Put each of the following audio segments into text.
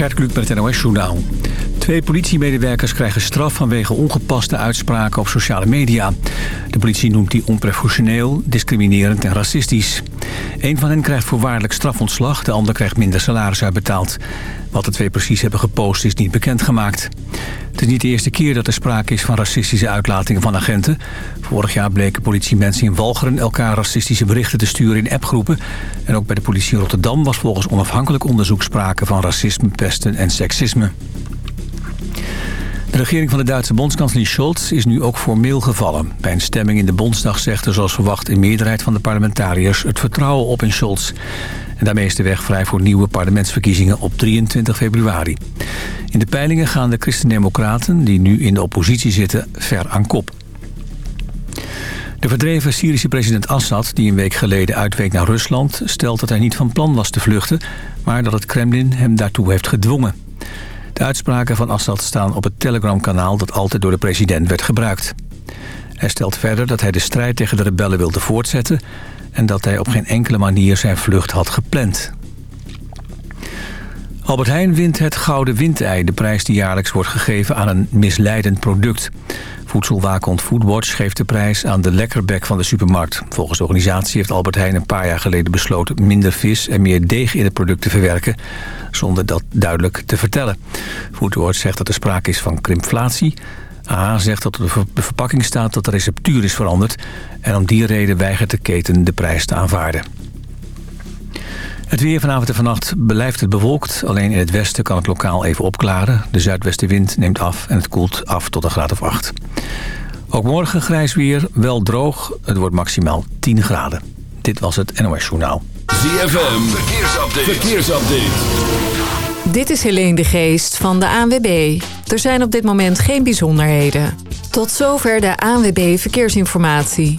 Gert Kluk met het NOS-journaal. Twee politiemedewerkers krijgen straf vanwege ongepaste uitspraken op sociale media. De politie noemt die onprofessioneel, discriminerend en racistisch. Een van hen krijgt voorwaardelijk strafontslag, de ander krijgt minder salaris uitbetaald. Wat de twee precies hebben gepost is niet bekendgemaakt. Het is niet de eerste keer dat er sprake is van racistische uitlatingen van agenten. Vorig jaar bleken politiemensen in Walcheren elkaar racistische berichten te sturen in appgroepen. En ook bij de politie Rotterdam was volgens onafhankelijk onderzoek sprake van racisme, pesten en seksisme. De regering van de Duitse bondskanselier Scholz is nu ook formeel gevallen. Bij een stemming in de Bondsdag zegt er zoals verwacht een meerderheid van de parlementariërs het vertrouwen op in Scholz. En daarmee is de weg vrij voor nieuwe parlementsverkiezingen op 23 februari. In de peilingen gaan de Christen-Democraten, die nu in de oppositie zitten, ver aan kop. De verdreven Syrische president Assad, die een week geleden uitweek naar Rusland... stelt dat hij niet van plan was te vluchten, maar dat het Kremlin hem daartoe heeft gedwongen. De uitspraken van Assad staan op het Telegram-kanaal dat altijd door de president werd gebruikt. Hij stelt verder dat hij de strijd tegen de rebellen wilde voortzetten... en dat hij op geen enkele manier zijn vlucht had gepland. Albert Heijn wint het Gouden Windei, de prijs die jaarlijks wordt gegeven aan een misleidend product. Voedselwaakhond Foodwatch geeft de prijs aan de lekkerbek van de supermarkt. Volgens de organisatie heeft Albert Heijn een paar jaar geleden besloten minder vis en meer deeg in het product te verwerken, zonder dat duidelijk te vertellen. Foodwatch zegt dat er sprake is van krimflatie. AH zegt dat op de verpakking staat dat de receptuur is veranderd en om die reden weigert de keten de prijs te aanvaarden. Het weer vanavond en vannacht blijft het bewolkt. Alleen in het westen kan het lokaal even opklaren. De zuidwestenwind neemt af en het koelt af tot een graad of 8. Ook morgen grijs weer, wel droog. Het wordt maximaal 10 graden. Dit was het NOS Journaal. ZFM, verkeersupdate. verkeersupdate. Dit is Helene de Geest van de ANWB. Er zijn op dit moment geen bijzonderheden. Tot zover de ANWB Verkeersinformatie.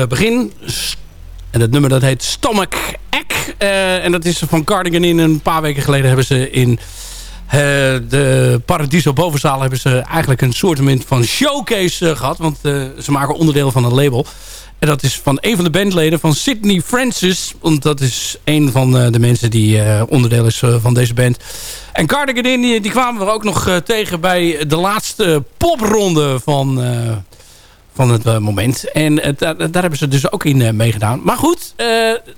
Stormachtig begin. En het nummer dat heet Stomach Egg. en dat is van Cardigan in. Een paar weken geleden hebben ze in de Paradiso Bovenzaal... hebben ze eigenlijk een soort van showcase gehad. Want ze maken onderdeel van een label. En dat is van een van de bandleden van Sydney Francis. Want dat is een van de mensen die onderdeel is van deze band. En Cardigan die, die kwamen we ook nog tegen bij de laatste popronde van van het uh, moment. En uh, daar, hebben ze dus ook in uh, meegedaan. Maar goed,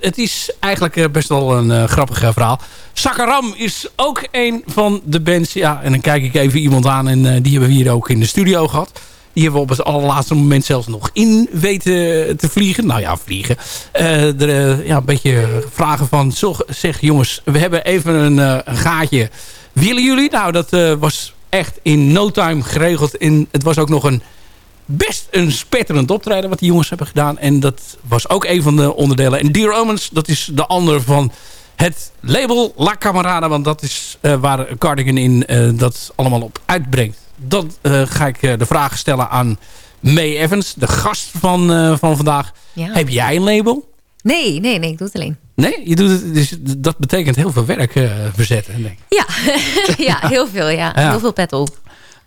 het is eigenlijk best wel een grappig verhaal. Sakaram is ook een van de bands. Ja, en dan kijk ik even iemand aan en die hebben we hier ook in de studio gehad. Die hebben we op het allerlaatste moment zelfs nog in weten te vliegen. Nou ja, vliegen. er, ja, een beetje vragen van... Zeg jongens, we hebben even een, een gaatje. Willen jullie? Nou, dat was echt in no time geregeld. En het was ook nog een best een spetterend optreden wat die jongens hebben gedaan. En dat was ook een van de onderdelen. En Dear Omens, dat is de ander van het label La Camarada. Want dat is uh, waar Cardigan in uh, dat allemaal op uitbrengt. Dan uh, ga ik de vraag stellen aan May Evans, de gast van, van vandaag. Ja. Heb jij een label? Nee, nee, nee, ik doe het alleen. Nee, je doet het, dus dat betekent heel veel werk verzetten. Denk ik. Ja. ja, heel veel. Ja. ja. Heel veel pet op.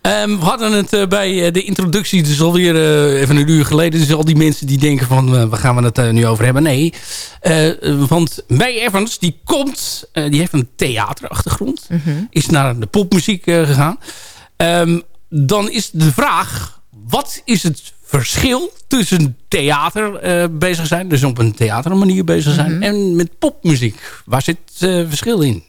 Um, we hadden het uh, bij de introductie, dus alweer uh, even een uur geleden. Dus al die mensen die denken van, uh, waar gaan we het nu over hebben? Nee, want May Evans, die komt, die heeft een theaterachtergrond. Mm -hmm. Is naar de popmuziek gegaan. Um, dan is de vraag, wat is het verschil tussen theater bezig zijn, dus op een theatermanier bezig zijn, mm -hmm. en met popmuziek? Waar zit het verschil in?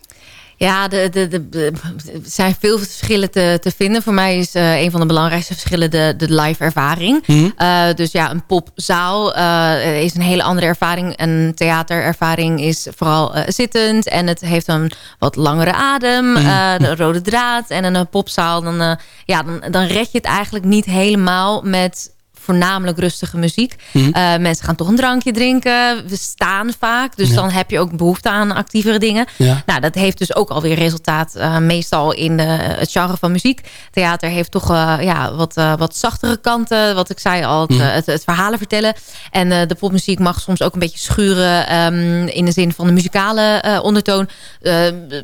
Ja, de, de, de, er zijn veel verschillen te, te vinden. Voor mij is uh, een van de belangrijkste verschillen de, de live ervaring. Mm. Uh, dus ja, een popzaal uh, is een hele andere ervaring. Een theaterervaring is vooral zittend. En het heeft een wat langere adem. Mm. de rode draad. En een popzaal, dan, ja, dan, dan red je het eigenlijk niet helemaal met voornamelijk rustige muziek. Mm. Uh, mensen gaan toch een drankje drinken. We staan vaak. Dus dan heb je ook behoefte aan actievere dingen. Ja. Nou, dat heeft dus ook alweer resultaat uh, meestal in de, het genre van muziek. Theater heeft toch uh, ja, wat, wat zachtere kanten. Wat ik zei al, het, mm. het, het verhalen vertellen. En de popmuziek mag soms ook een beetje schuren. Um, in de zin van de muzikale ondertoon.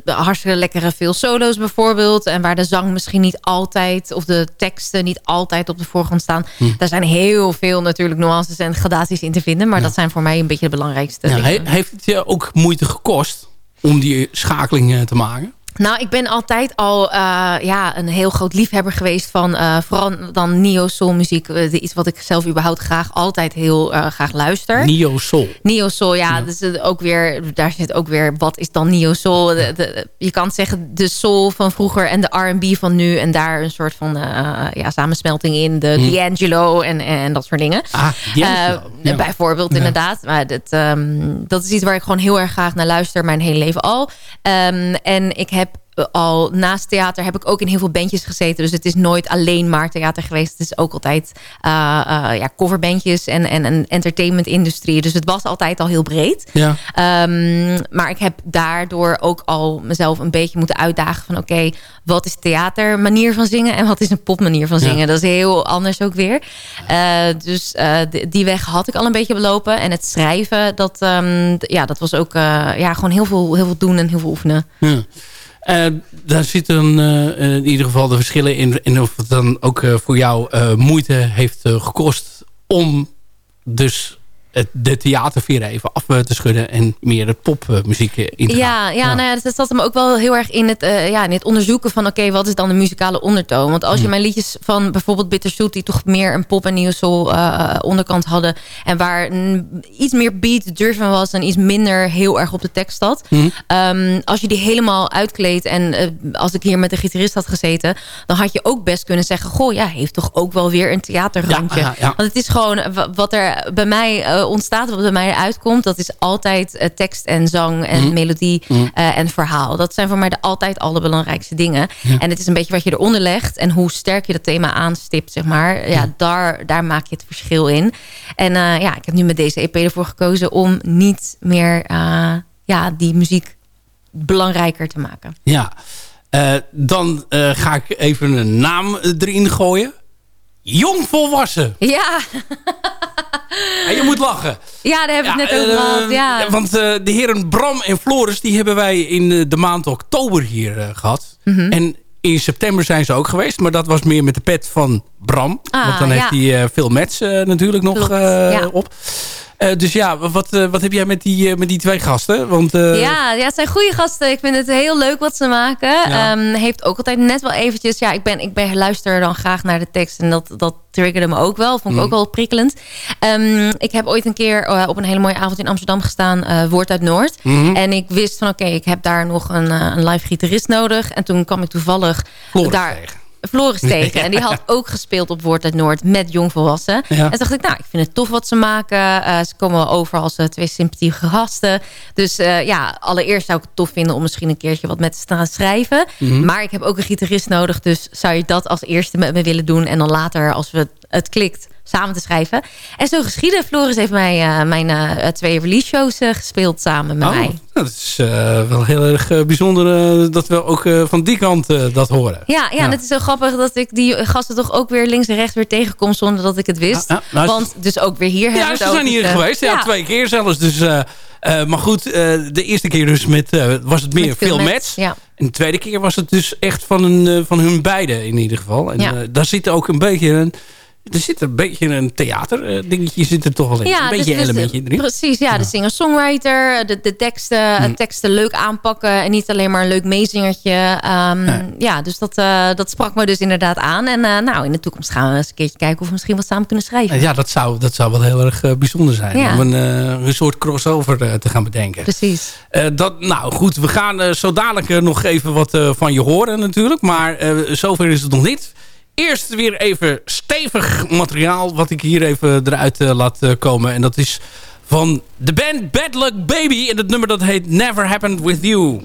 hartstikke lekkere veel solo's bijvoorbeeld. En waar de zang misschien niet altijd... of de teksten niet altijd op de voorgrond staan. Mm. Daar zijn heel veel natuurlijk nuances en gradaties in te vinden. Maar dat zijn voor mij een beetje de belangrijkste ja. Heeft het je ook moeite gekost om die schakeling te maken? Nou, ik ben altijd al uh, ja, een heel groot liefhebber geweest van uh, vooral dan neo-soul muziek. Uh, iets wat ik zelf überhaupt graag altijd heel graag luister. Neo-soul? Neo-soul, ja. ja. Dus ook weer, daar zit ook weer, wat is dan neo-soul? Je kan zeggen de soul van vroeger en de R&B van nu. En daar een soort van ja, samensmelting in. De hm. D'Angelo en, en dat soort dingen. Ah, ja. Bijvoorbeeld, inderdaad. Maar dat, um, dat is iets waar ik gewoon heel erg graag naar luister. Mijn hele leven al. Um, en ik heb al naast theater heb ik ook in heel veel bandjes gezeten. Dus het is nooit alleen maar theater geweest. Het is ook altijd uh, uh, ja, coverbandjes en, en een entertainment-industrie. Dus het was altijd al heel breed. Ja. Um, maar ik heb daardoor ook al mezelf een beetje moeten uitdagen van... oké, wat is theater manier van zingen en wat is een popmanier van zingen? Ja. Dat is heel anders ook weer. Uh, dus die weg had ik al een beetje belopen. En het schrijven, dat, um, ja, dat was ook ja, gewoon heel veel, heel veel doen en heel veel oefenen. Ja. Uh, daar zitten uh, in ieder geval de verschillen in. Of het dan ook voor jou moeite heeft gekost om dus de theaterveer even af eh, te schudden... en meer de popmuziek eh, in te ja, gaan. Ja, Nou ja, dat zat hem ook wel heel erg in het, uh, ja, in het onderzoeken van... oké, wat is dan de muzikale ondertoon? Want als je mm. mijn liedjes van bijvoorbeeld Bittersweet... die toch meer een pop- en nieuw soul uh, onderkant hadden... en waar iets meer beat durven was... en iets minder heel erg op de tekst zat. Mm. Um, als je die helemaal uitkleedt... en als ik hier met de gitarist had gezeten... dan had je ook best kunnen zeggen... goh, ja, heeft toch ook wel weer een theaterrandje. Ja, ja, Want het is gewoon wat er bij mij ontstaat, wat bij mij uitkomt... dat is altijd uh, tekst en zang en mhm. melodie mm. uh, en verhaal. Dat zijn voor mij de, altijd alle belangrijkste dingen. Ja. En het is een beetje wat je eronder legt... en hoe sterk je dat thema aanstipt, zeg maar. Ja, ja. Daar, daar maak je het verschil in. En ja, ik heb nu met deze EP ervoor gekozen... om niet meer ja, die muziek belangrijker te maken. Ja, dan ga ik even een naam erin gooien. Jong volwassen. Ja. En je moet lachen. Ja, daar heb ik Ja, het net over eh. Ja. Want eh, de heren Bram en Floris... die hebben wij in eh, de maand oktober hier eh, gehad. Mhm. En in september zijn ze ook geweest. Maar dat was meer met de pet van Bram. Ah, want dan heeft hij veel match eh, natuurlijk nog Klopt, op. Eh, dus ja, wat, eh, wat heb jij met die, eh, met die twee gasten? Want, Ja, ja, het zijn goede gasten. Ik vind het heel leuk wat ze maken. Ja. Ehm, heeft ook altijd net wel eventjes... Ja, ik, ben, ik ben, luister dan graag naar de tekst. En dat, dat triggerde me ook wel. Vond ik Mm. ook wel prikkelend. Ehm, ik heb ooit een keer op een hele mooie avond in Amsterdam gestaan. Woord uit Noord. Mhm. En ik wist van oké, ik heb daar nog een, een live gitarist nodig. En toen kwam ik toevallig Floris daar... tegen. Floris tegen. En die had ook gespeeld op Woord uit Noord met jongvolwassen. Ja. En toen dacht ik, nou, ik vind het tof wat ze maken. Eh, ze komen wel over als eh, twee sympathieke gasten. Dus eh, ja, allereerst zou ik het tof vinden om misschien een keertje wat met ze te gaan schrijven. Mhm. Maar ik heb ook een gitarist nodig. Dus zou je dat als eerste met me willen doen. En dan later, als we het klikt, samen te schrijven. En zo geschieden. Floris heeft mij eh, mijn eh, twee release shows eh, gespeeld samen met Oh, mij. dat is wel heel erg bijzonder dat we ook van die kant dat horen. Ja, ja, en het is zo grappig dat ik die gasten toch ook weer links en rechts weer tegenkom zonder dat ik het wist. Nou, Want dus ook weer hier hebben Ja, ze zijn hier geweest. Ja, twee keer zelfs. Dus, maar goed, de eerste keer dus met, was het meer veel match. Ja. En de tweede keer was het dus echt van, een, van hun beiden in ieder geval. En Ja. daar zit ook een beetje een... Er zit een beetje een theater eh, dingetje zit er toch wel in. een beetje dus- dus, elementje erin. Precies, ja. De singer-songwriter, de, de teksten, Hm. teksten leuk aanpakken... en niet alleen maar een leuk meezingertje. Ehm, Nee. Ja, dus dat, eh, dat sprak me dus inderdaad aan. En eh, nou, in de toekomst gaan we eens een keertje kijken... of we misschien wat samen kunnen schrijven. En Ja, dat zou, dat zou wel heel erg eh, bijzonder zijn. Ja. Om een, eh, een soort crossover eh, te gaan bedenken. Precies. Eh, dat, nou goed, we gaan eh, zo dadelijk eh, nog even wat eh, van je horen natuurlijk. Maar eh, zover is het nog niet. Eerst weer even stevig materiaal wat ik hier even eruit eh, laat eh, komen. En dat is van de band Bad Luck Baby. En het nummer dat heet Never Happened With You.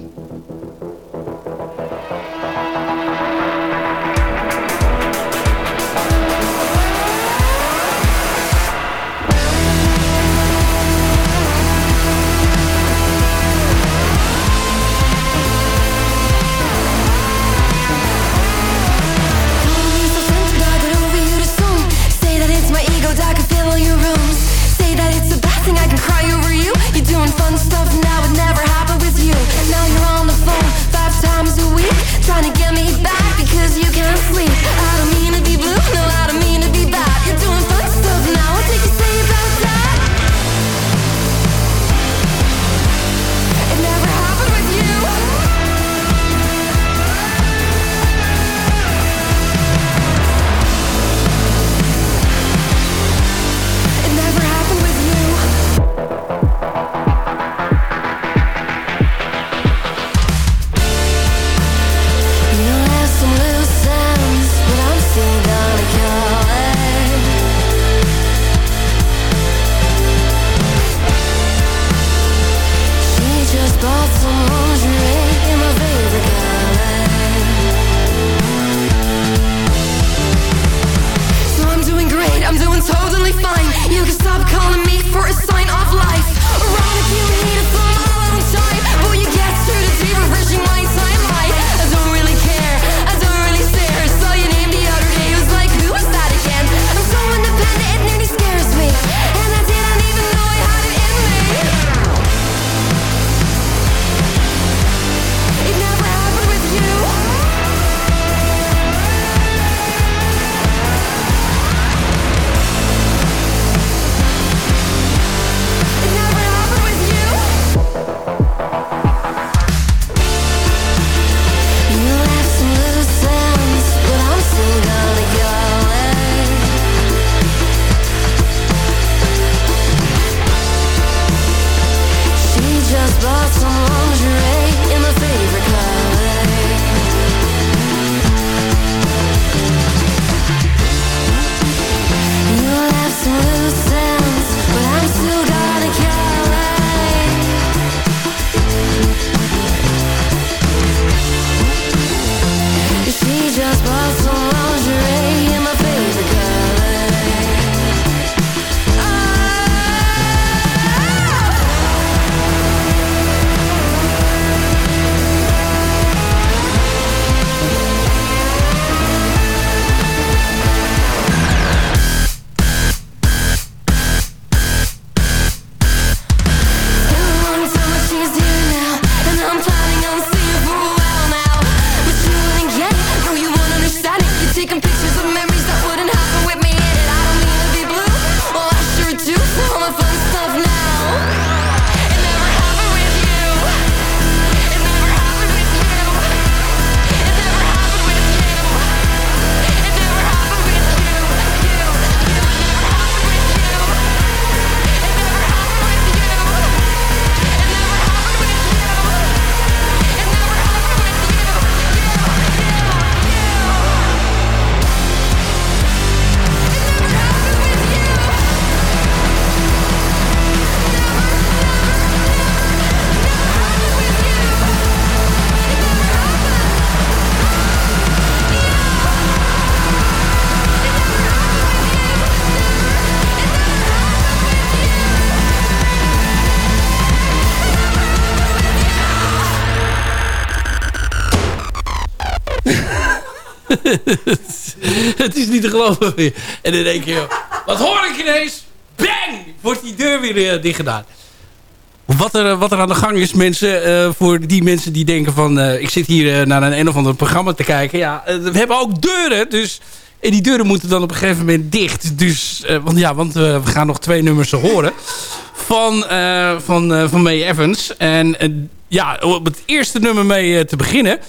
het is niet te geloven. En in één keer, wat hoor ik ineens? Bang! Wordt die deur weer uh, dicht gedaan. Wat er, wat er aan de gang is, mensen, uh, voor die mensen die denken van... Ik zit hier naar een een of ander programma te kijken. Ja, we hebben ook deuren, dus... En die deuren moeten dan op een gegeven moment dicht. Dus, want ja, want we gaan nog twee nummers horen. Van, van, van May Evans. En ja, op het eerste nummer mee te beginnen...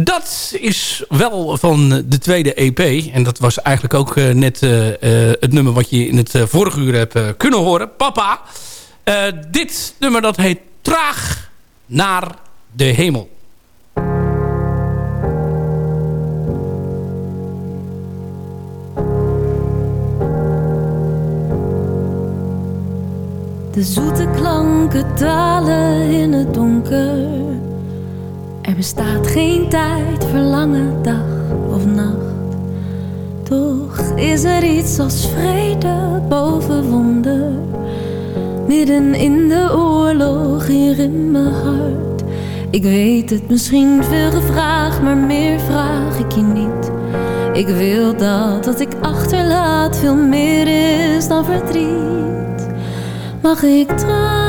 Dat is wel van de tweede EP. En dat was eigenlijk ook uh, net uh, uh, het nummer wat je in het vorige uur hebt kunnen horen. Papa. dit nummer dat heet Traag naar de hemel. De zoete klanken dalen in het donker er bestaat geen tijd, verlangen, dag of nacht. Toch is er iets als vrede boven wonder. Midden in de oorlog hier in mijn hart. Ik weet het misschien veel gevraagd, maar meer vraag ik je niet. Ik wil dat wat ik achterlaat veel meer is dan verdriet. Mag ik trouwen?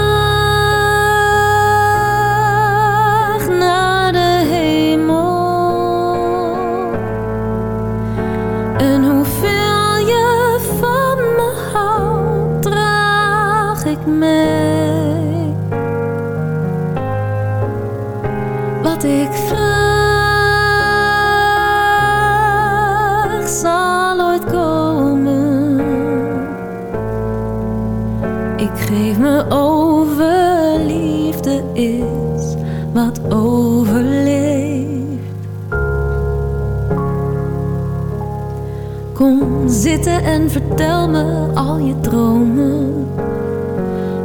En vertel me al je dromen.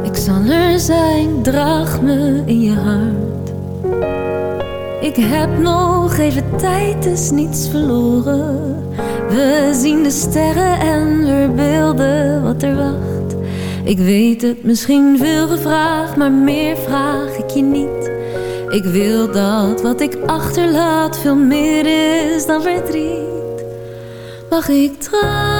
Ik zal er zijn, draag me in je hart. Ik heb nog even tijd, is niets verloren. We zien de sterren en verbeelden wat er wacht. Ik weet het misschien veel gevraagd, maar meer vraag ik je niet. Ik wil dat wat ik achterlaat veel meer is dan verdriet mag ik terug.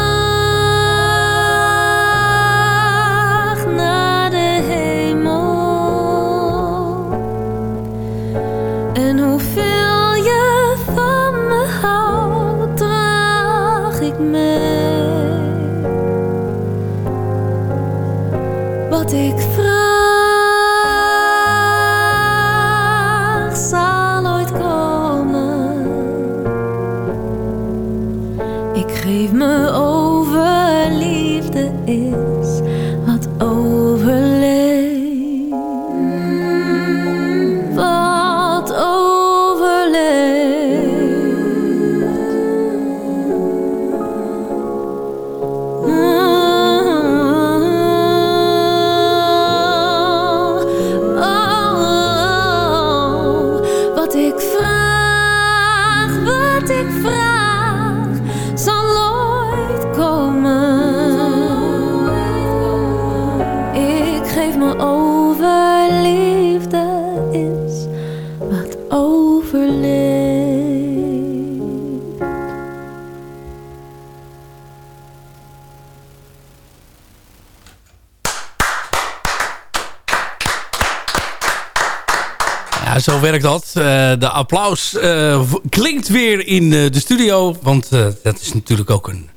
Werkt dat. Uh, de applaus uh, klinkt weer in uh, de studio. Want dat is natuurlijk ook een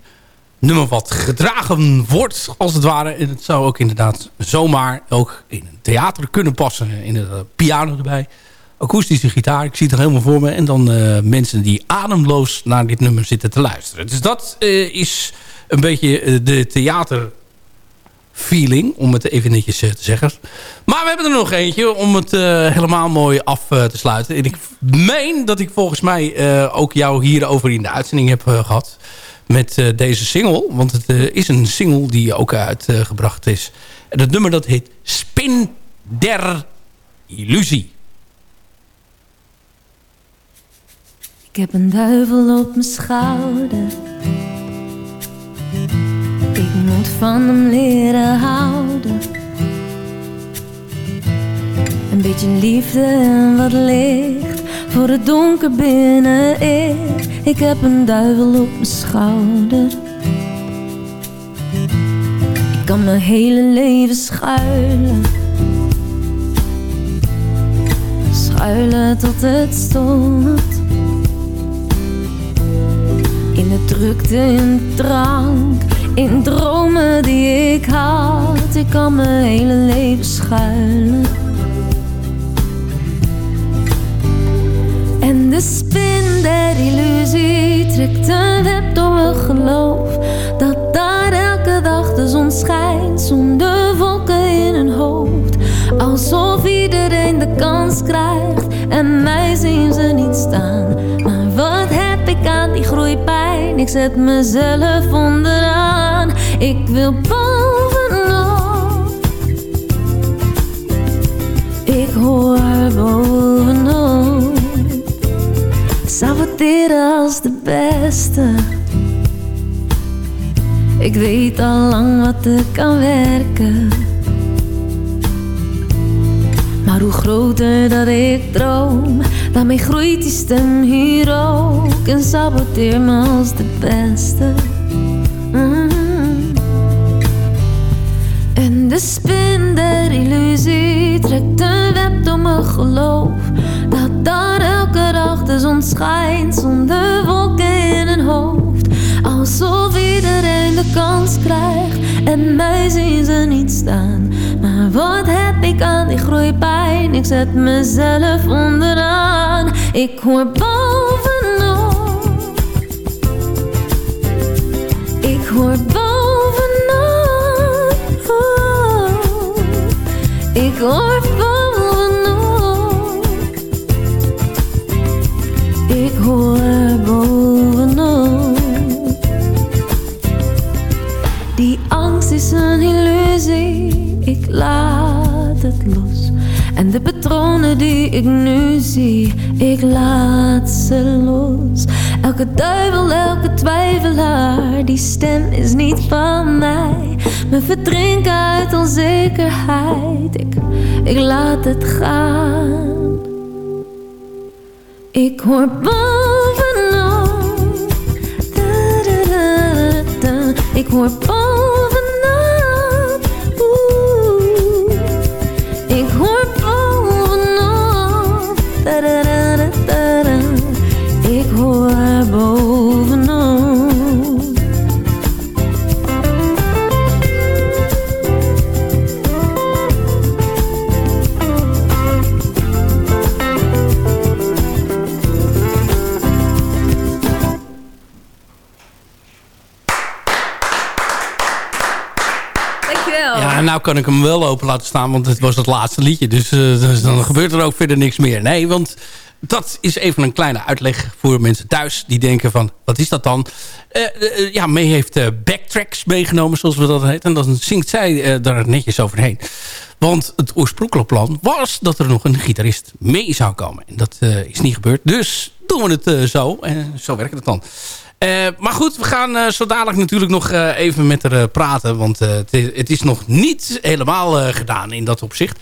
nummer wat gedragen wordt, als het ware. En het zou ook inderdaad zomaar ook in een theater kunnen passen. In de piano erbij. Akoestische gitaar, ik zie het er helemaal voor me. En dan mensen die ademloos naar dit nummer zitten te luisteren. Dus dat is een beetje de theater feeling, om het even netjes eh, te zeggen. Maar we hebben er nog eentje om het uh, helemaal mooi af uh, te sluiten. En ik meen dat ik volgens mij ook jou hierover in de uitzending heb gehad. Met deze single. Want het is een single die ook uitgebracht is. En het nummer dat heet Spin der Illusie. Ik heb een duivel op mijn schouder van hem leren houden. Een beetje liefde en wat licht voor het donker binnen ik. Ik heb een duivel op mijn schouder. Ik kan mijn hele leven schuilen. Schuilen tot het stopt. In de drukte, in de drank, in dromen die ik had. Ik kan mijn hele leven schuilen. En de spin der illusie trekt een web door mijn geloof. Dat daar elke dag de zon schijnt zonder wolken in hun hoofd. Alsof iedereen de kans krijgt en mij zien ze niet staan. Maar wat heb ik aan die groeipijn? Ik zet mezelf onderaan. Ik wil bovenop. Ik hoor bovenop. Saboteren als de beste. Ik weet al lang wat er kan werken. Maar hoe groter dat ik droom, daarmee groeit die stem hier ook. En saboteer me als de beste. Mm. En de spin der illusie trekt een web door mijn geloof. Dat daar elke dag de zon schijnt zonder wolken in een hoofd. Alsof iedereen de kans krijgt en mij zien ze niet staan. Maar wat heb ik aan die groeipijn? Ik zet mezelf onderaan. Ik hoor bovenop. Ik hoor bovenop. Ik hoor patronen die ik nu zie, ik laat ze los. Elke duivel, elke twijfelaar, die stem is niet van mij. Me verdrinken uit onzekerheid, ik, ik laat het gaan. Ik hoor bovenop. Da, da. Ik hoor bovenop. Kan ik hem wel open laten staan, want het was het laatste liedje. Dus, eh, dus dan gebeurt er ook verder niks meer. Nee, want dat is even een kleine uitleg voor mensen thuis die denken van, wat is dat dan? Eh, eh, ja, May heeft backtracks meegenomen, zoals we dat heet. En dan zingt zij daar netjes overheen. Want het oorspronkelijke plan was dat er nog een gitarist mee zou komen. En dat is niet gebeurd. Dus doen we het zo. En zo werkt het dan. Eh, maar goed, we gaan eh, zo dadelijk natuurlijk nog eh, even met haar praten. Want het, is, nog niet helemaal gedaan in dat opzicht.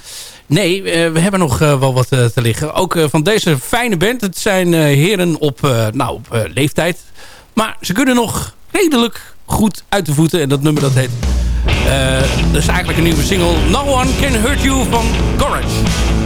Nee, we hebben nog wel wat te liggen. Ook van deze fijne band. Het zijn heren op, nou, leeftijd. Maar ze kunnen nog redelijk goed uit de voeten. En dat nummer dat heet... dat is eigenlijk een nieuwe single. No One Can Hurt You van Courage.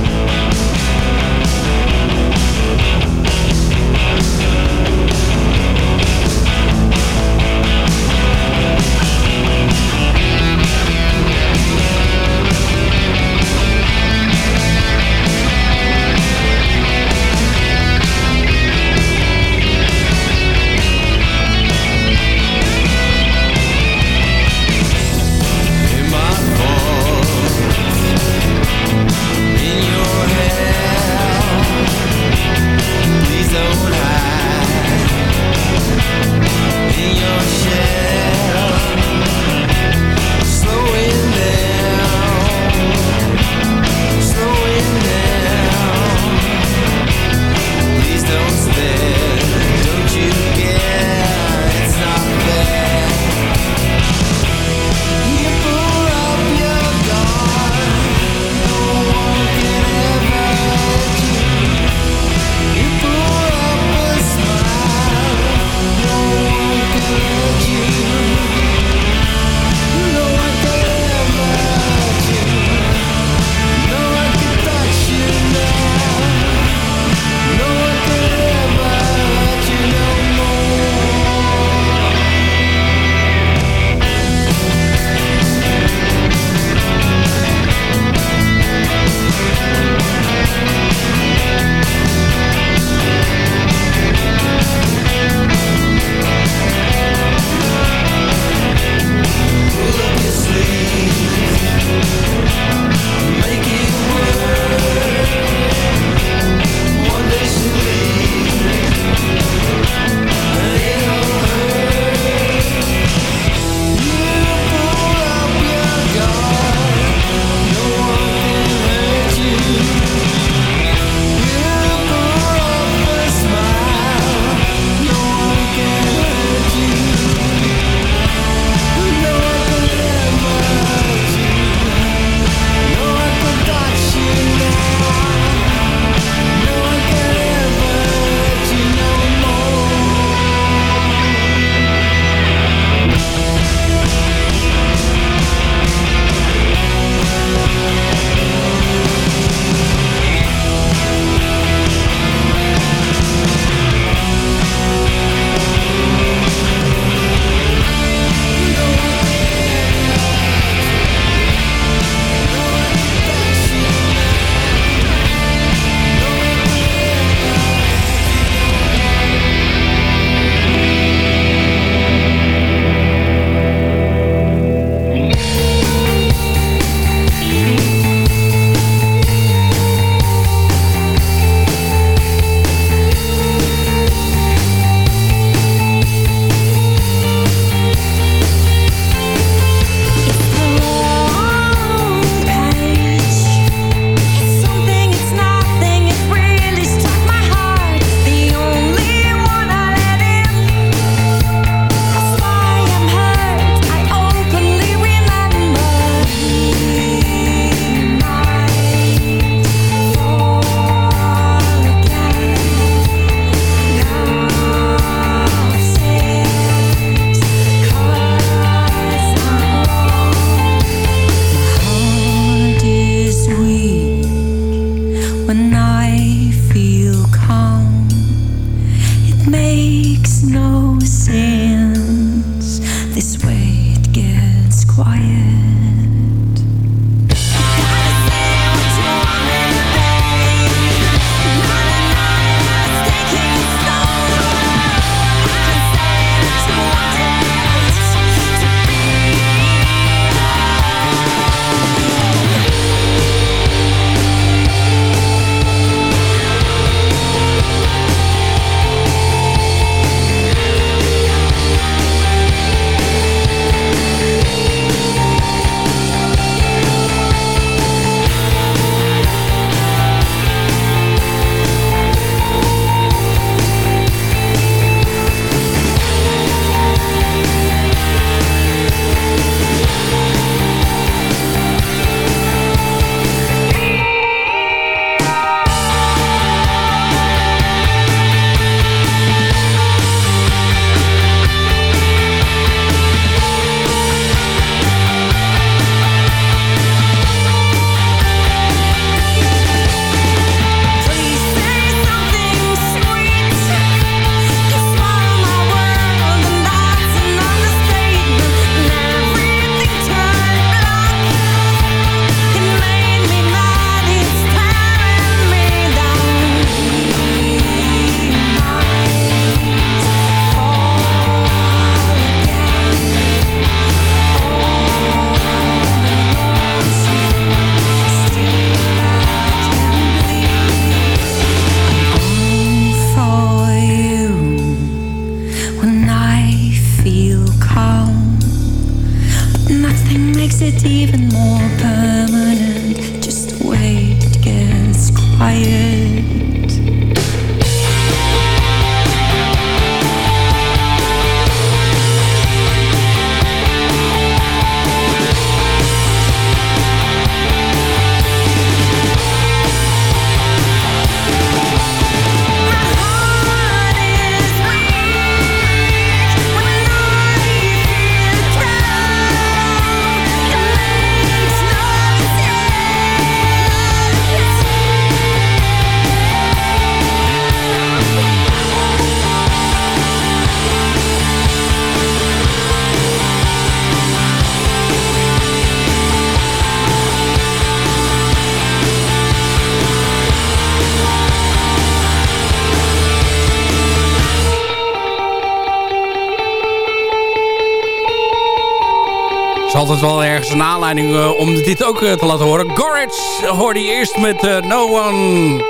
Ergens een aanleiding eh, om dit ook eh, te laten horen. Gorage hoorde je eerst met eh, No One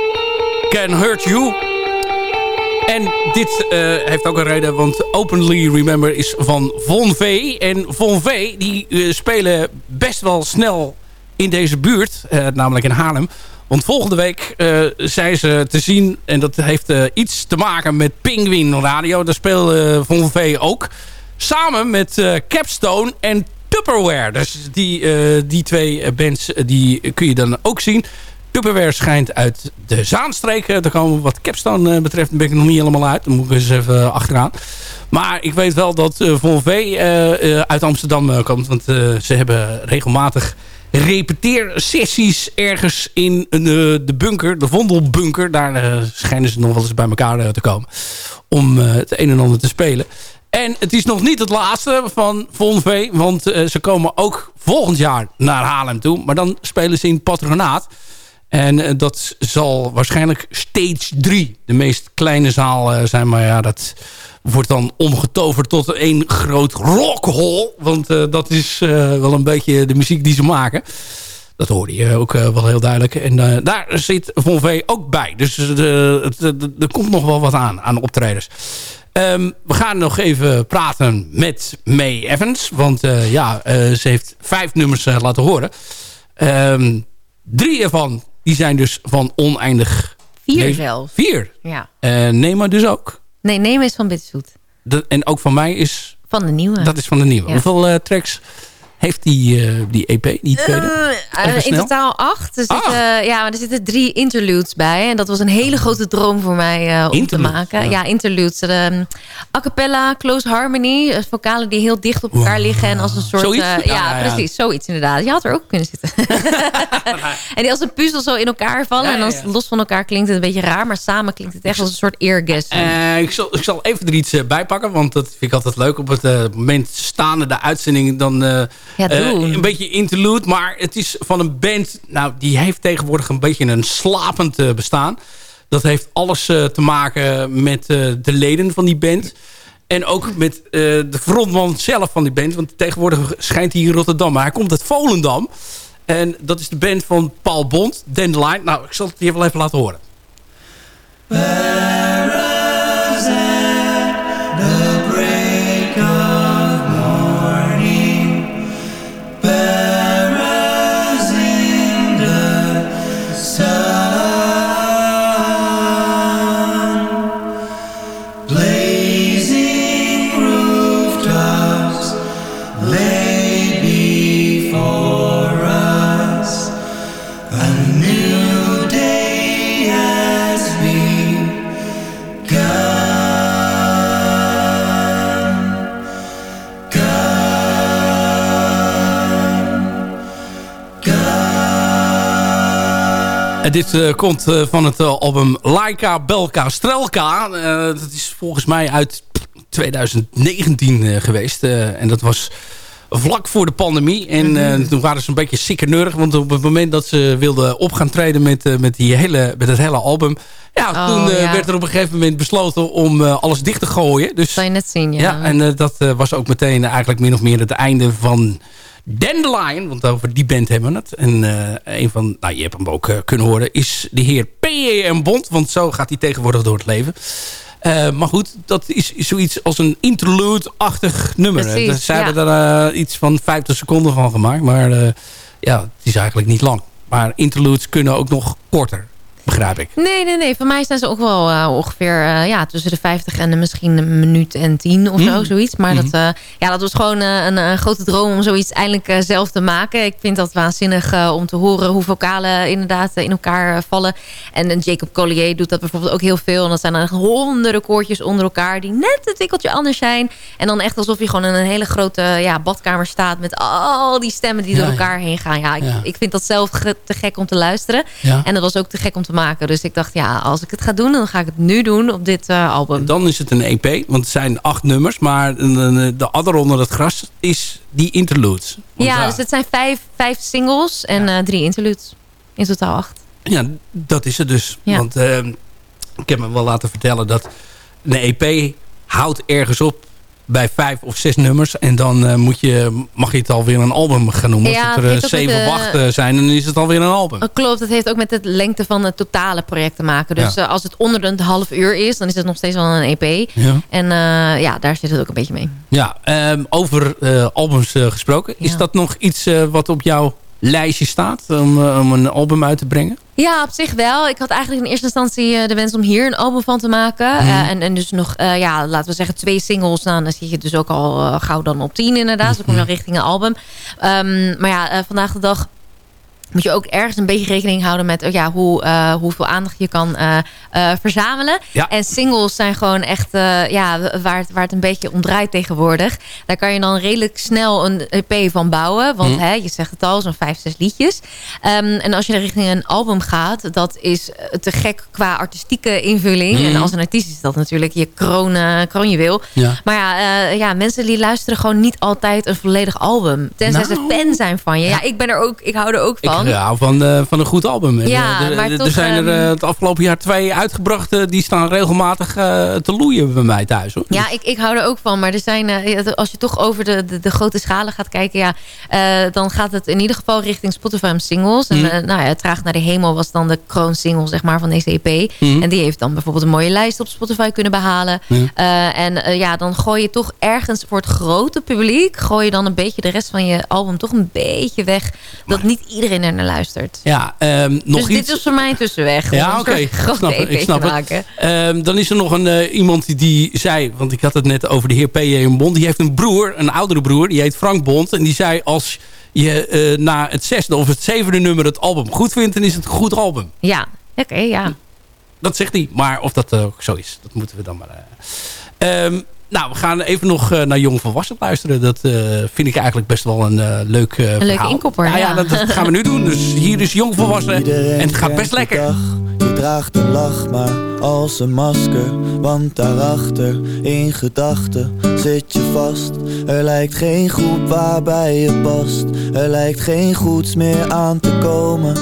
Can Hurt You. En dit heeft ook een reden, want Openly Remember is van Von V. En Von V die spelen best wel snel in deze buurt, namelijk in Haarlem. Want volgende week zijn ze te zien, en dat heeft iets te maken met Penguin Radio. Daar speelt Von V ook. Samen met Capstone en Tupperware. Dus die, eh, die twee bands eh, die kun je dan ook zien. Tupperware schijnt uit de Zaanstreek eh, te komen. Wat Capstone betreft ben ik nog niet helemaal uit. Dan moet ik eens even achteraan. Maar ik weet wel dat Von V uit Amsterdam komt. Want ze hebben regelmatig repeteersessies ergens in de bunker. De Vondelbunker. Daar schijnen ze nog wel eens bij elkaar te komen. Om het een en ander te spelen. En het is nog niet het laatste van Von V. Want eh, ze komen ook volgend jaar naar Haarlem toe. Maar dan spelen ze in patronaat. En eh, dat zal waarschijnlijk stage 3 de meest kleine zaal eh, zijn. Maar ja, dat wordt dan omgetoverd tot een groot rockhall. Want dat is wel een beetje de muziek die ze maken. Dat hoorde je ook wel heel duidelijk. En daar zit Von V ook bij. Dus er komt nog wel wat aan, aan optredens. Ehm, we gaan nog even praten met May Evans. Want eh, ja, eh, ze heeft vijf nummers eh, laten horen. Ehm, drie ervan die zijn dus van oneindig... Vier Nee, zelfs. Vier. Ja. Nema dus ook. Nee, neem is van. Dat- en ook van mij is... Van de nieuwe. Dat is van de nieuwe. Ja. Hoeveel tracks heeft die, eh, die EP, die tweede? Eh, Even in totaal acht. Er zitten, ja, maar er zitten drie interludes bij. En dat was een hele grote droom voor mij eh, om te maken. ja. Ja, interludes. Um, a cappella, close harmony. eh, vocalen die heel dicht op elkaar liggen. En als een soort... Ja, ja, precies. Zoiets inderdaad. Je had er ook kunnen zitten. en die als een puzzel zo in elkaar vallen. En als het los van elkaar klinkt het een beetje raar. Maar samen klinkt het echt als een soort. Eh, ik, zal, ik zal even er iets bij pakken, want dat vind ik altijd leuk. Op het moment staande de uitzending, dan Ja, Eh, doen. een beetje interlude, maar het is van een band... Nou, die heeft tegenwoordig een beetje een slapend eh, bestaan. Dat heeft alles eh, te maken met eh, de leden van die band. En ook met eh, de frontman zelf van die band. Want tegenwoordig schijnt hij in Rotterdam. Maar hij komt uit Volendam. En dat is de band van Paul Bond, Dandelion. Nou, ik zal het je wel even laten horen. En dit eh, komt eh, van het eh, album Laika Belka Strelka. Dat is volgens mij uit 2019 eh, geweest. En dat was vlak voor de pandemie. En eh, toen waren ze een beetje sikkeneurig. Want op het moment dat ze wilden op gaan treden met, met, die hele, met het hele album... Ja, Oh, toen ja. werd er op een gegeven moment besloten om alles dicht te gooien. Dus Zal je net zien, ja. ja, en dat was ook meteen eigenlijk min of meer het einde van Dandelion. Want over die band hebben we het. En eh, een van, nou je hebt hem ook eh, kunnen horen, is de heer P.E.M. Bond. Want zo gaat hij tegenwoordig door het leven. Eh, maar goed, dat is zoiets als een interlude-achtig nummer. Precies, Daar zijn ja. er iets van 50 seconden van gemaakt. Maar ja, het is eigenlijk niet lang. Maar interludes kunnen ook nog korter, begrijp ik. Nee, nee, nee. Voor mij zijn ze ook wel eh, ongeveer eh, ja, tussen de 50 en de misschien een minuut en tien of zo, Mm. zoiets. Maar dat, eh, ja, dat was gewoon een, een grote droom om zoiets eindelijk zelf te maken. Ik vind dat waanzinnig om te horen hoe vocalen inderdaad in elkaar vallen. En, Jacob Collier doet dat bijvoorbeeld ook heel veel. En dat zijn dan honderden koortjes onder elkaar die net een tikkeltje anders zijn. En dan echt alsof je gewoon in een hele grote ja, badkamer staat met al die stemmen die Ja, door ja. elkaar heen gaan. Ja, ik, ik vind dat zelf te gek om te luisteren. En dat was ook te gek om te maken. Dus ik dacht, ja, als ik het ga doen, dan ga ik het nu doen op dit eh, album. Dan is het een EP, want het zijn acht nummers. Maar de, de adder onder het gras is die interludes. Want ja, dus het zijn vijf, vijf singles en eh, drie interludes. In totaal acht. ja, dat is het dus. Ja. Want eh, ik heb me wel laten vertellen dat een EP houdt ergens op bij vijf of zes nummers. En dan eh, moet je, mag je het alweer een album gaan noemen. Ja, Als het er eh, zeven de- wachten zijn, dan is het alweer een album. Eh, klopt, het heeft ook met de lengte van het totale project te maken. Dus Ja. als het onder een half uur is, dan is het nog steeds wel een EP. Ja, En ja, daar zit het ook een beetje mee. ja ehm, over albums gesproken. Is dat nog iets wat op jouw lijstje staat om, eh, om een album uit te brengen? Ja, op zich wel. Ik had eigenlijk in eerste instantie eh, de wens om hier een album van te maken. Mhm. Eh, en, en dus nog, ja, laten we zeggen twee singles. Nou, dan zit je dus ook al gauw dan op tien inderdaad. Dus dan kom je dan richting een album. Ehm, maar ja, vandaag de dag moet je ook ergens een beetje rekening houden met oh ja, hoe, eh, hoeveel aandacht je kan eh, eh, verzamelen. Ja. En singles zijn gewoon echt ja, waar, het, waar het een beetje om draait tegenwoordig. Daar kan je dan redelijk snel een EP van bouwen. Want Mhm. hè, je zegt het al, zo'n vijf, zes liedjes. Ehm, en als je richting een album gaat, dat is te gek qua artistieke invulling. Mhm. En als een artiest is dat natuurlijk je kroon, eh, kroonjuweel. Ja. Maar ja, ja, mensen die luisteren gewoon niet altijd een volledig album. Tenzij ze Nou. fan zijn van je. Ja, ik ben er ook, ik hou er ook van. Ik hou van, eh, van een goed album. Ja, eh, maar toch, er zijn er ehm, eh, het afgelopen jaar twee uitgebracht. die staan regelmatig te loeien bij mij thuis. Hoor. Ja, ik, ik hou er ook van. Maar er zijn, als je toch over de, de, de grote schalen gaat kijken... Ja, dan gaat het in ieder geval richting Spotify singles. En Mhm. nou ja, Traag naar de Hemel was dan de kroonsingle zeg maar, van deze EP. Mhm. En die heeft dan bijvoorbeeld een mooie lijst op Spotify kunnen behalen. Ja. Eh, en ja, dan gooi je toch ergens voor het grote publiek... gooi je dan een beetje de rest van je album toch een beetje weg... dat niet iedereen er naar luistert. Ja, ehm, nog dus iets. dit is voor mij tussenweg. Ja, oké. Snap ik snap het. Ehm, dan is er nog een, eh, iemand die zei... want ik had het net over de heer P.J. Bond. Die heeft een broer, een oudere broer. Die heet Frank Bond. En die zei als je eh, na het zesde of het zevende nummer het album goed vindt... dan is het een goed album. Ja, oké, ja. Dat zegt hij. Maar of dat eh, ook zo is, dat moeten we dan maar... eh. Nou, we gaan even nog eh, naar Jong Volwassen luisteren. Dat eh, vind ik eigenlijk best wel een eh, leuk leuke verhaal. inkopper, Ja, ja ja. dat, dat gaan we nu doen. Dus hier is Jong Volwassen. En het gaat best lekker. Je draagt een lach maar als een masker Want daarachter, in gedachten, zit je vast Er lijkt geen groep waarbij je past Er lijkt geen goeds meer aan te komen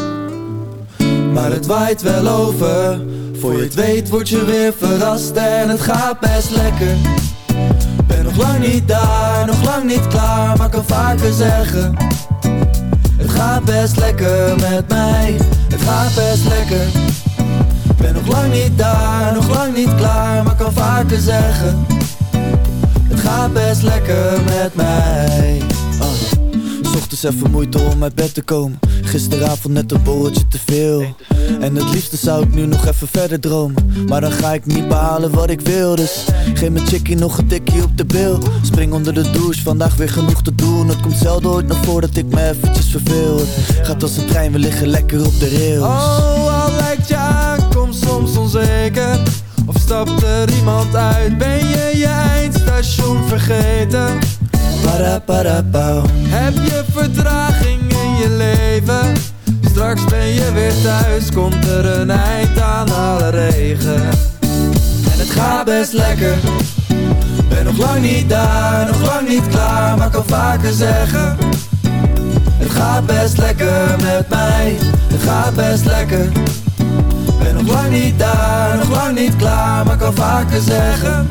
Maar het waait wel over Voor je het weet word je weer verrast En het gaat best lekker Ben nog lang niet daar, nog lang niet klaar Maar kan vaker zeggen Het gaat best lekker met mij Het gaat best lekker. Ben nog lang niet daar, nog lang niet klaar, maar kan vaker zeggen Het gaat best lekker met mij. Oh. Ochtends even moeite om uit bed te komen. Gisteravond net een borreltje te veel En het liefste zou ik nu nog even verder dromen. Maar dan ga ik niet behalen wat ik wil Dus geef mijn chickie nog een tikkie op de bil. Spring onder de douche, vandaag weer genoeg te doen. Het komt zelden ooit nog voor dat ik me eventjes verveel. Het gaat als een trein, we liggen lekker op de rails. Oh, al lijkt je aankomst soms onzeker? Of stapt er iemand uit, ben je je eindstation vergeten? Para, Heb je vertraging in je leven? Straks ben je weer thuis, komt er een eind aan alle regen. En het gaat best lekker. Ben nog lang niet daar, nog lang niet klaar, maar kan vaker zeggen. Het gaat best lekker met mij, het gaat best lekker. Ben nog lang niet daar, nog lang niet klaar, maar kan vaker zeggen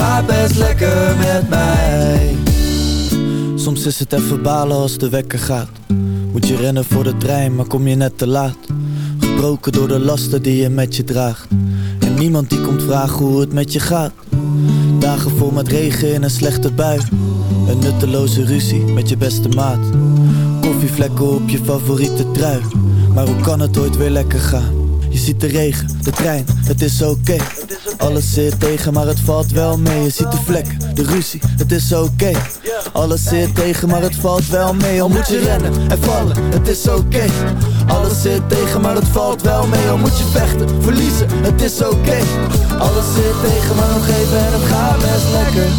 gaat best lekker met mij Soms is het even balen als de wekker gaat Moet je rennen voor de trein, maar kom je net te laat? Gebroken door de lasten die je met je draagt. En niemand die komt vragen hoe het met je gaat. Dagen vol met regen in een slechte bui. Een nutteloze ruzie met je beste maat. Koffievlekken op je favoriete trui. Maar hoe kan het ooit weer lekker gaan? Je ziet de regen, de trein, het is oké Alles zit tegen, maar het valt wel mee. Je ziet de vlekken, de ruzie, het is oké. Alles zit tegen, maar het valt wel mee. Al moet je rennen en vallen, het is oké. Alles zit tegen, maar het valt wel mee. Al moet je vechten, verliezen, het is oké. Alles zit tegen, maar nog even en het gaat best lekker.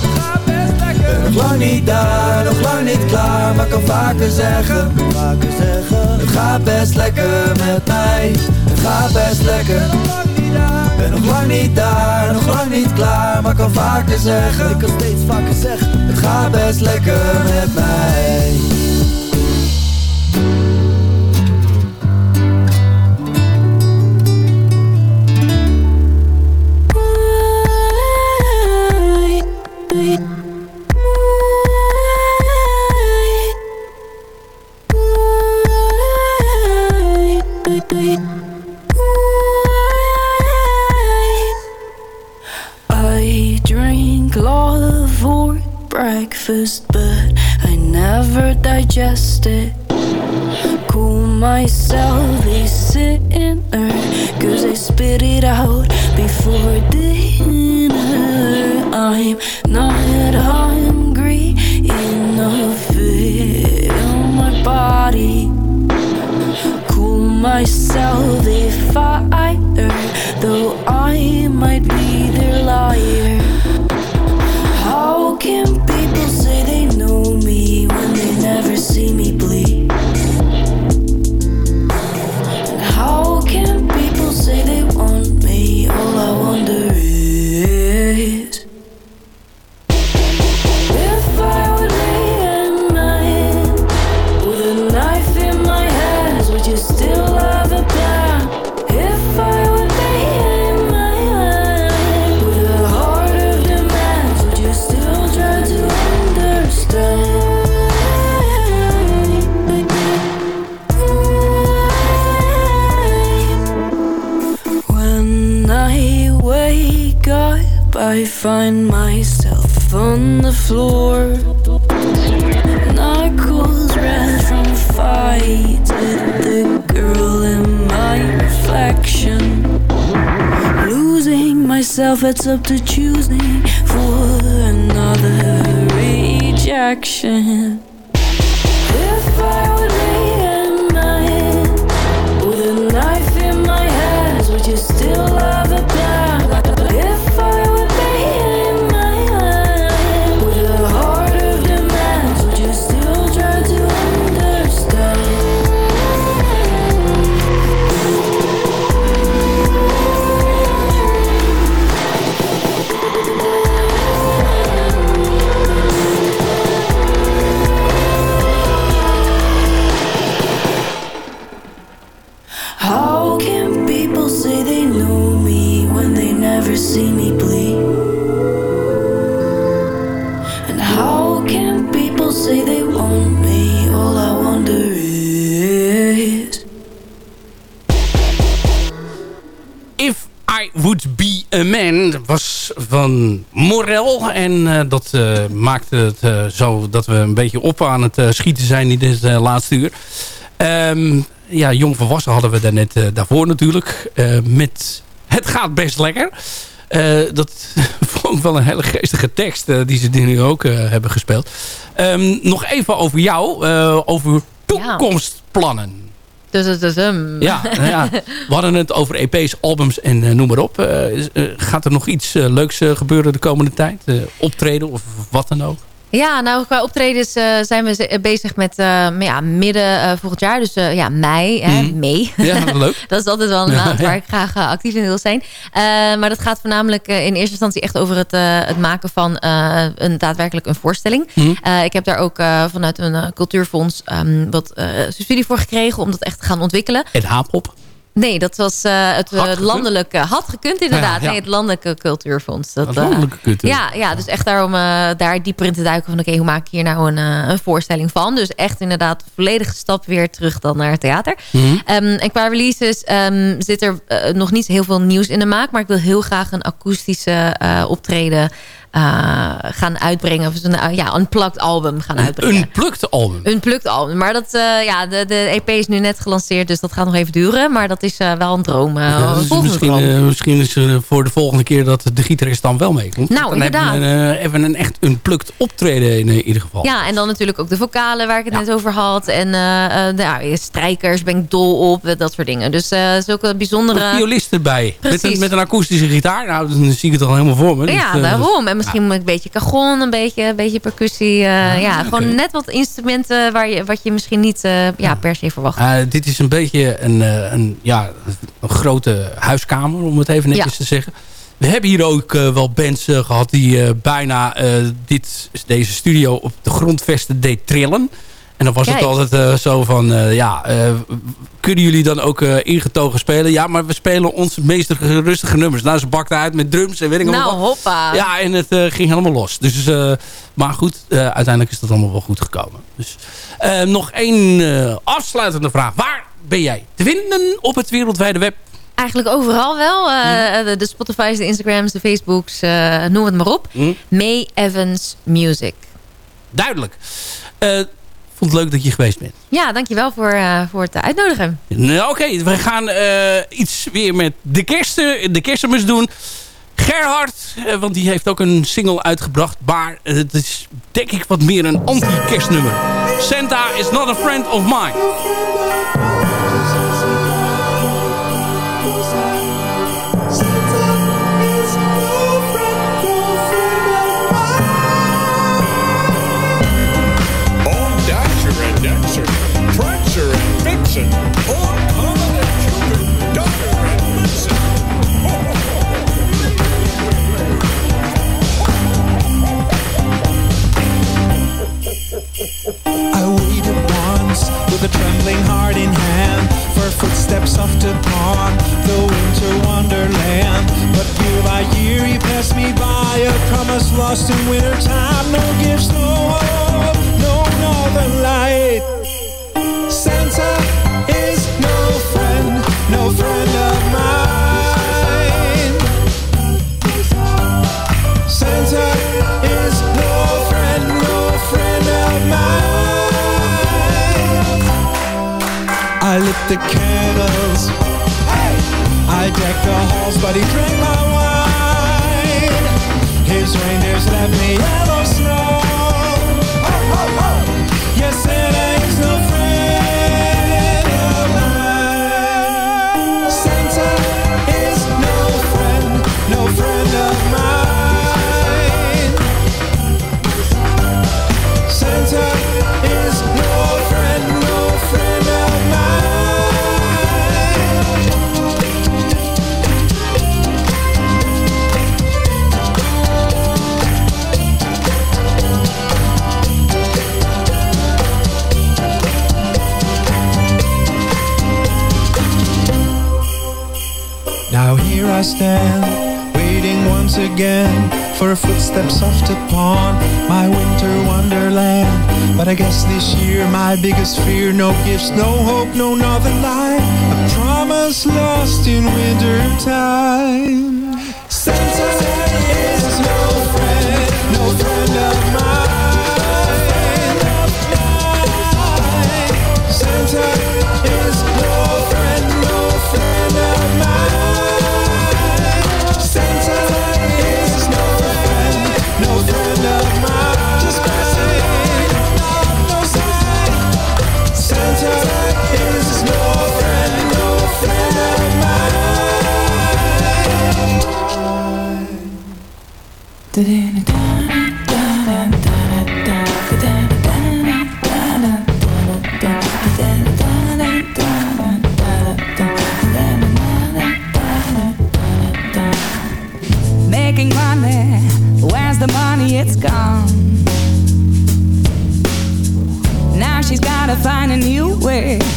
Nog lang niet daar, nog lang niet klaar, maar kan vaker zeggen, vaker zeggen. Het gaat best lekker met mij, het gaat best lekker Ben nog lang niet daar, nog lang niet klaar, maar kan vaker zeggen. Ik kan steeds vaker zeggen, het gaat best lekker met mij myself up, I find myself on the floor. Knuckles red from fights with the girl in my reflection. Losing myself, it's up to choosing for another rejection. Van Morel. En uh, dat uh, maakte het uh, zo dat we een beetje op aan het schieten zijn in dit laatste uur. Um, ja, jong volwassen hadden we daarnet daarvoor natuurlijk. met Het gaat best lekker. dat vond ik wel een hele geestige tekst die ze nu ook hebben gespeeld. Um, nog even over jou. over toekomstplannen. Dus, dus, ja, nou ja, we hadden het over EP's, albums en uh, noem maar op. Uh, uh, gaat er nog iets leuks gebeuren de komende tijd? optreden of wat dan ook? Ja, nou qua optredens uh, zijn we bezig met uh, ja, midden uh, volgend jaar. Dus ja, mei. Hè, mm. mei. Ja, leuk. dat is altijd wel een maand waar ik graag actief in wil zijn. maar dat gaat voornamelijk in eerste instantie echt over het, het maken van een daadwerkelijk een voorstelling. Mm. ik heb daar ook vanuit een cultuurfonds um, wat subsidie voor gekregen om dat echt te gaan ontwikkelen. En Haapop? Nee, dat was uh, het had landelijke... Had gekund inderdaad. Ja, ja. Nee, het landelijke cultuurfonds. Dat, het landelijke cultuur. Uh, ja, ja, dus echt daarom uh, daar dieper in te duiken van... oké, okay, hoe maak ik hier nou een, een voorstelling van? Dus echt inderdaad volledige stap weer terug dan naar het theater. Mm -hmm. um, en qua releases um, zit er nog niet heel veel nieuws in de maak... maar ik wil heel graag een akoestische optreden... Uh, gaan uitbrengen. Of een uh, ja, unplugged album gaan uitbrengen. Een unplugged album? Een unplugged album. Maar dat, uh, ja, de, de EP is nu net gelanceerd, dus dat gaat nog even duren. Maar dat is wel een droom. Ja, dus misschien, misschien is voor de volgende keer dat de gitarist dan wel meekomt. Nou, dan inderdaad. Even een, even een echt unplugged optreden in ieder geval. Ja, en dan natuurlijk ook de vocalen waar ik het ja. net over had. En de ja, strijkers ben ik dol op, dat soort dingen. Dus zulke bijzondere... Een violist erbij. Met een, met een akoestische gitaar. Nou, dan zie ik het al helemaal voor me. Ja, dus, daarom. En misschien een beetje cajon, een beetje, een beetje percussie. Uh, ja, ja okay. gewoon net wat instrumenten waar je, wat je misschien niet uh, ja, ja, per se verwacht. Uh, dit is een beetje een, een, ja, een grote huiskamer, om het even netjes ja. te zeggen. We hebben hier ook wel bands gehad die bijna dit, deze studio op de grondvesten deed trillen. En dan was Kijk. het altijd uh, zo van, uh, ja, uh, kunnen jullie dan ook ingetogen spelen? Ja, maar we spelen onze meest rustige nummers. Nou, ze bakten uit met drums en weet ik nou, wat. hoppa. Ja, en het ging helemaal los. Dus, maar goed, uiteindelijk is dat allemaal wel goed gekomen. Dus nog één afsluitende vraag. Waar ben jij te vinden op het wereldwijde web? Eigenlijk overal wel. Uh, de, de Spotify's, de Instagrams, de Facebooks, uh, noem het maar op. Mm. May Evans Music. Duidelijk. Uh, vond het leuk dat je geweest bent. Ja, dankjewel voor, uh, voor het uitnodigen. Nou, Oké, okay. we gaan uh, iets weer met de, kersten, de kerstmis doen. Gerhard, uh, want die heeft ook een single uitgebracht. Maar het is denk ik wat meer een anti-kerstnummer. Santa is not a friend of mine. With a trembling heart in hand For footsteps soft upon the winter wonderland. But year by year he passed me by A promise lost in winter time. No gifts, no hope, no northern light the candles. I decked the halls But he drank my wine. His reindeers left me yellow snow. Yes, I stand, waiting once again for footsteps soft upon my winter wonderland. But I guess this year my biggest fear, no gifts, no hope, no northern light. A promise lost in winter time.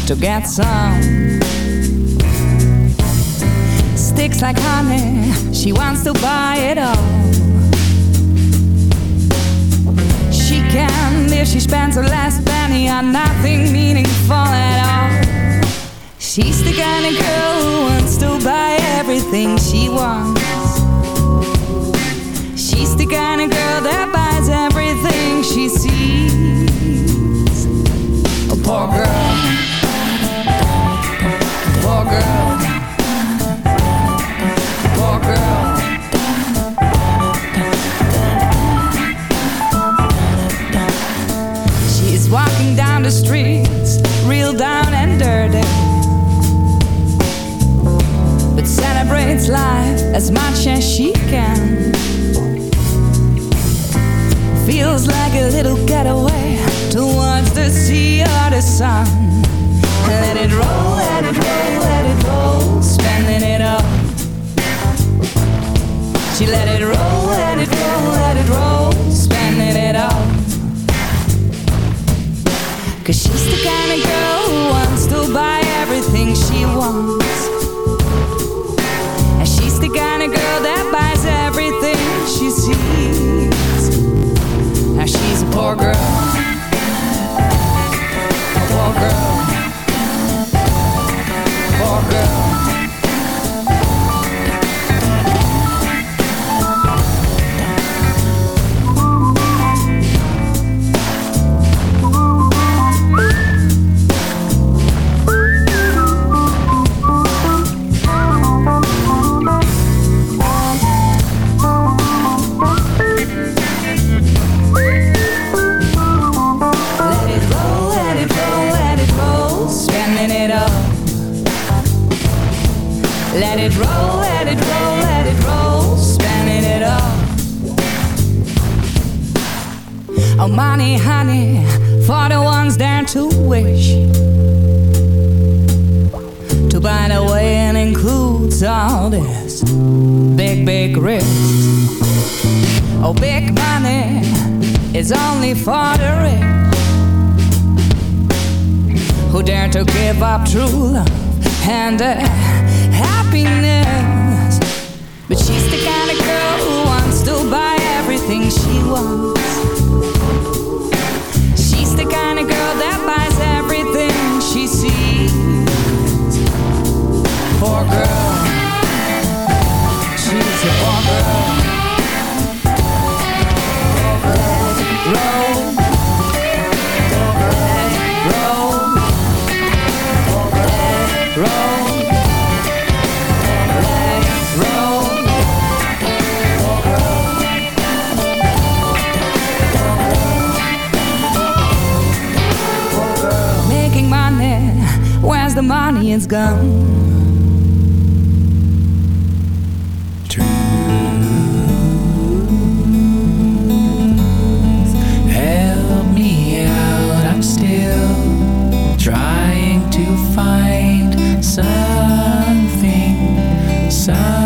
To get some. Sticks like honey, she wants to buy it all. She can if she spends her last penny on nothing meaningful at all. She's the kind of girl who wants to buy everything she wants. All this big, big risk. Oh, big money is only for the rich who dare to give up true love and uh, happiness. But she's the kind of girl who wants to buy everything she wants. She's the kind of girl that buys everything she sees. Poor girl. Where's the money? It's gone. something, something.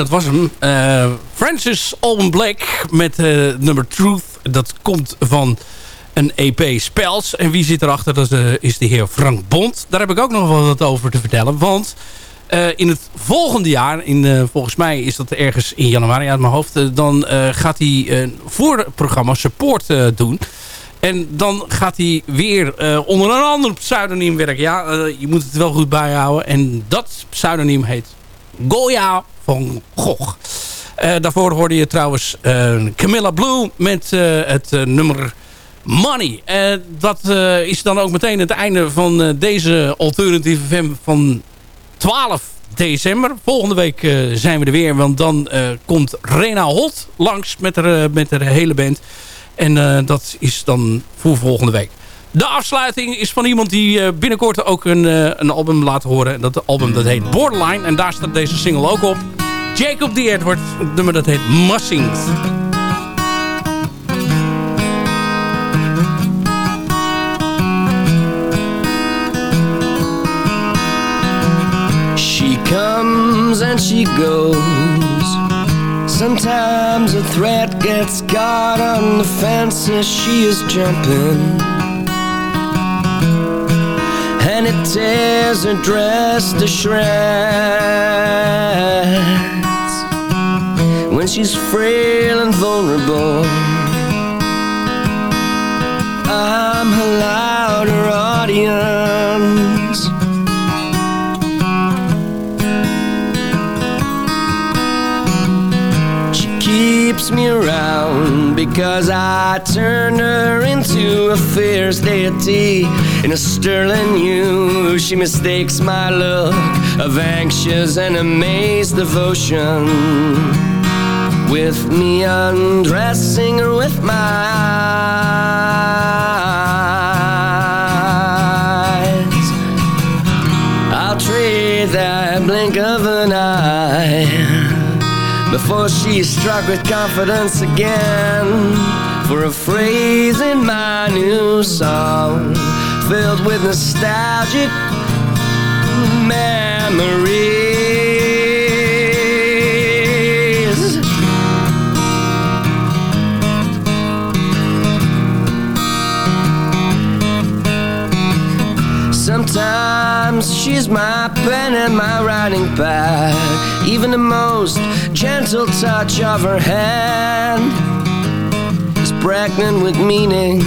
Dat was hem. Eh, Francis Alban Black met eh nummer Truth. Dat komt van een EP Spels. En wie zit erachter? Dat is, eh, is de heer Frank Bond. Daar heb ik ook nog wel wat over te vertellen. Want in het volgende jaar, in, volgens mij is dat ergens in januari uit mijn hoofd... dan gaat hij een voorprogramma Support doen... En dan gaat hij weer onder een ander pseudoniem werken. Ja, je moet het wel goed bijhouden. En dat pseudoniem heet Goya van Gogh. Eh, daarvoor hoorde je trouwens eh, Camilla Blue met eh, het nummer Money. Dat is dan ook meteen het einde van deze Alternative FM van 12 december. Volgende week zijn we er weer. Want dan komt Rena Hot langs met haar, met haar hele band. En dat is dan voor volgende week. De afsluiting is van iemand die eh, binnenkort ook een, eh, een album laat horen. En Dat album dat heet Borderline. En daar staat deze single ook op. Jacob D. Edward. Nummer dat heet Mussings. She comes and she goes. Sometimes a threat gets caught on the fence as she is jumping. And it tears her dress to shreds. When she's frail and vulnerable, I'm her louder audience. She keeps me around because I turn her into a fierce deity in a sterling hue. She mistakes my look of anxious and amazed devotion with me undressing her with my eyes. Before she's struck with confidence again for a phrase in my new song filled with nostalgic memories. Sometimes she's my pen and my writing pad. Even the most gentle touch of her hand is pregnant with meaning.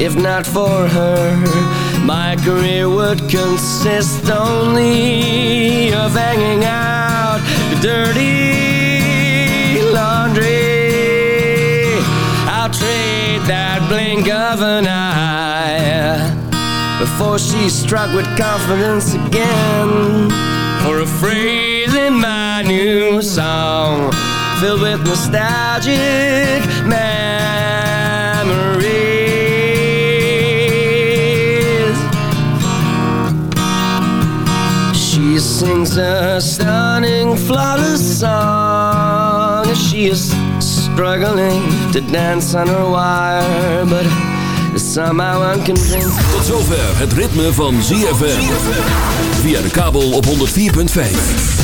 If not for her, my career would consist only of hanging out dirty laundry. I'll trade that blink of an eye before she's struck with confidence again for a in my new song filled with nostalgic memories. She sings a stunning, flawless song she is struggling to dance on her wire, but somehow unconvinced. Tot zover het ritme van ZFM. Via de kabel op 104.5.